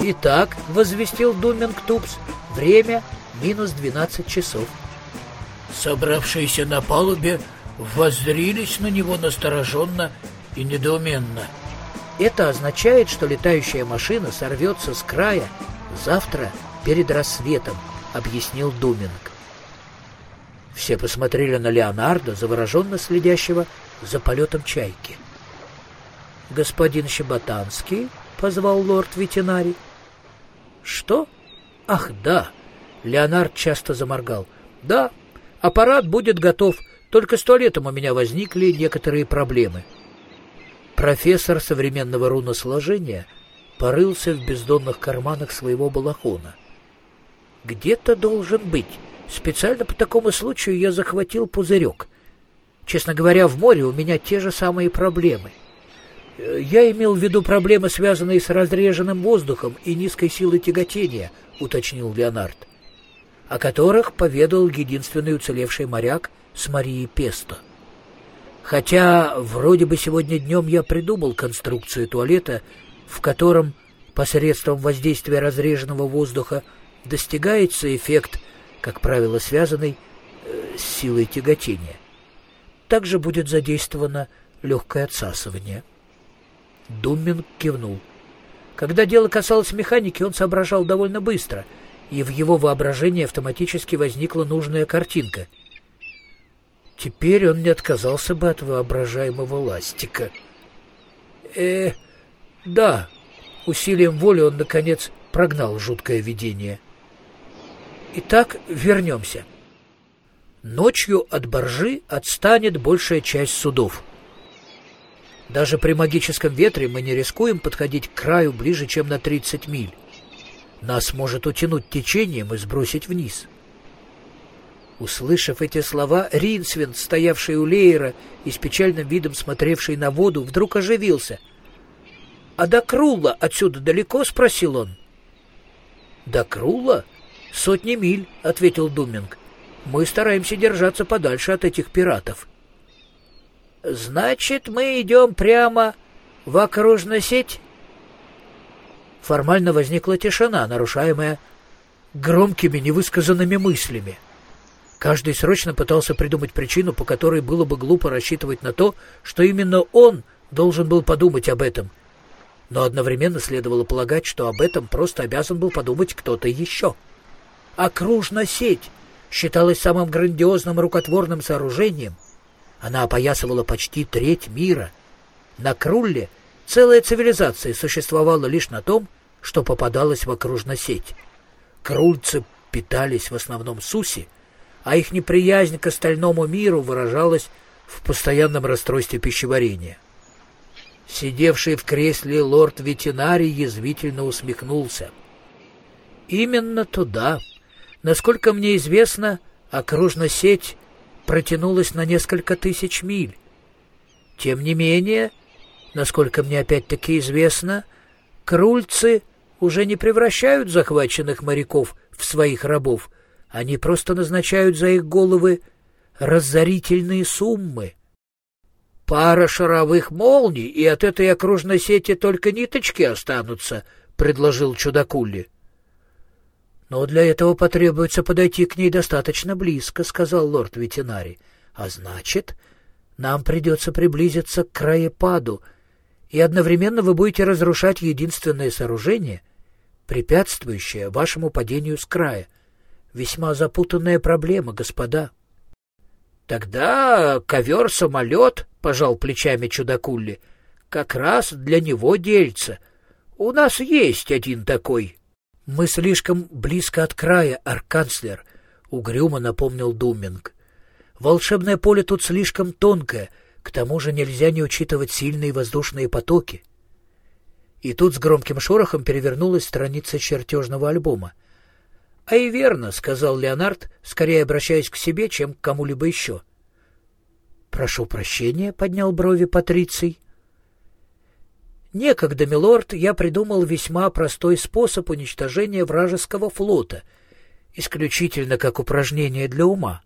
«Итак», — возвестил Думинг Тупс, — «время минус 12 часов». Собравшиеся на палубе воззрились на него настороженно и недоуменно. Это означает, что летающая машина сорвется с края завтра перед рассветом, объяснил Думинг. Все посмотрели на Леонардо, завороженно следящего за полетом чайки. «Господин Щеботанский», — позвал лорд-ветеринарий, — «Что? Ах, да!» Леонард часто заморгал. «Да, аппарат будет готов, только с туалетом у меня возникли некоторые проблемы». Профессор современного руносложения порылся в бездонных карманах своего балахона. «Где-то должен быть. Специально по такому случаю я захватил пузырек. Честно говоря, в море у меня те же самые проблемы». «Я имел в виду проблемы, связанные с разреженным воздухом и низкой силой тяготения», — уточнил Леонард, о которых поведал единственный уцелевший моряк с Марией Песто. Хотя вроде бы сегодня днем я придумал конструкцию туалета, в котором посредством воздействия разреженного воздуха достигается эффект, как правило, связанный э, с силой тяготения. Также будет задействовано легкое отсасывание. Думмин кивнул. Когда дело касалось механики, он соображал довольно быстро, и в его воображении автоматически возникла нужная картинка. Теперь он не отказался бы от воображаемого ластика. Э, да, усилием воли он, наконец, прогнал жуткое видение. Итак, вернемся. Ночью от боржи отстанет большая часть судов — даже при магическом ветре мы не рискуем подходить к краю ближе, чем на 30 миль. Нас может утянуть течением и сбросить вниз. Услышав эти слова, Ринсвин, стоявший у Лейера и с печальным видом смотревший на воду, вдруг оживился. «А до Крула отсюда далеко?» — спросил он. «До Крула? Сотни миль», — ответил Думинг. «Мы стараемся держаться подальше от этих пиратов». Значит, мы идем прямо в окружную сеть? Формально возникла тишина, нарушаемая громкими невысказанными мыслями. Каждый срочно пытался придумать причину, по которой было бы глупо рассчитывать на то, что именно он должен был подумать об этом. Но одновременно следовало полагать, что об этом просто обязан был подумать кто-то еще. Окружная сеть считалась самым грандиозным рукотворным сооружением — она опоясывала почти треть мира. На Крулле целая цивилизация существовала лишь на том, что попадалась в окружную сеть. Крульцы питались в основном суси, а их неприязнь к остальному миру выражалась в постоянном расстройстве пищеварения. Сидевший в кресле лорд-ветеринарий язвительно усмехнулся. Именно туда, насколько мне известно, окружная сеть протянулась на несколько тысяч миль. Тем не менее, насколько мне опять-таки известно, крульцы уже не превращают захваченных моряков в своих рабов, они просто назначают за их головы разорительные суммы. Пара шаровых молний, и от этой окружной сети только ниточки останутся, — предложил чудакули. «Но для этого потребуется подойти к ней достаточно близко», — сказал лорд-ветеринарий. «А значит, нам придется приблизиться к краепаду, и одновременно вы будете разрушать единственное сооружение, препятствующее вашему падению с края. Весьма запутанная проблема, господа». «Тогда ковер-самолет», — пожал плечами чудакулли, — «как раз для него дельца. У нас есть один такой». «Мы слишком близко от края, арканцлер», — угрюмо напомнил Думинг. «Волшебное поле тут слишком тонкое, к тому же нельзя не учитывать сильные воздушные потоки». И тут с громким шорохом перевернулась страница чертежного альбома. «А и верно», — сказал Леонард, скорее обращаясь к себе, чем к кому-либо еще. «Прошу прощения», — поднял брови Патриций. Некогда, милорд, я придумал весьма простой способ уничтожения вражеского флота, исключительно как упражнение для ума.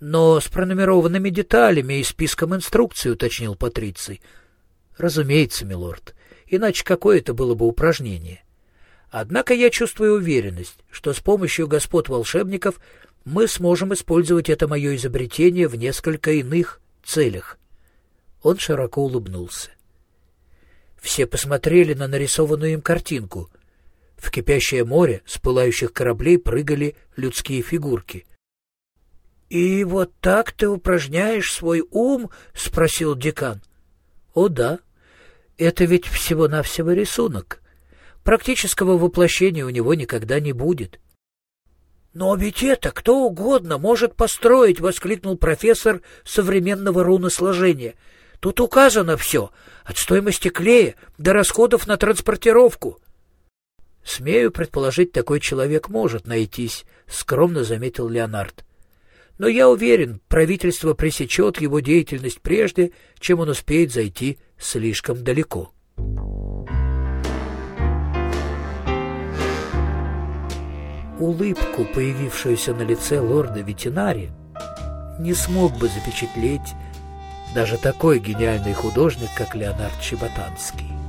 Но с пронумерованными деталями и списком инструкций, уточнил Патриций. Разумеется, милорд, иначе какое это было бы упражнение? Однако я чувствую уверенность, что с помощью господ волшебников мы сможем использовать это мое изобретение в несколько иных целях. Он широко улыбнулся. Все посмотрели на нарисованную им картинку. В кипящее море с пылающих кораблей прыгали людские фигурки. — И вот так ты упражняешь свой ум? — спросил декан. — О да, это ведь всего-навсего рисунок. Практического воплощения у него никогда не будет. — Но ведь это кто угодно может построить, — воскликнул профессор современного руносложения. — Тут указано все, от стоимости клея до расходов на транспортировку. — Смею предположить, такой человек может найтись, — скромно заметил Леонард. — Но я уверен, правительство пресечет его деятельность прежде, чем он успеет зайти слишком далеко. Улыбку, появившуюся на лице лорда ветеринари, не смог бы запечатлеть даже такой гениальный художник, как Леонард Чеботанский.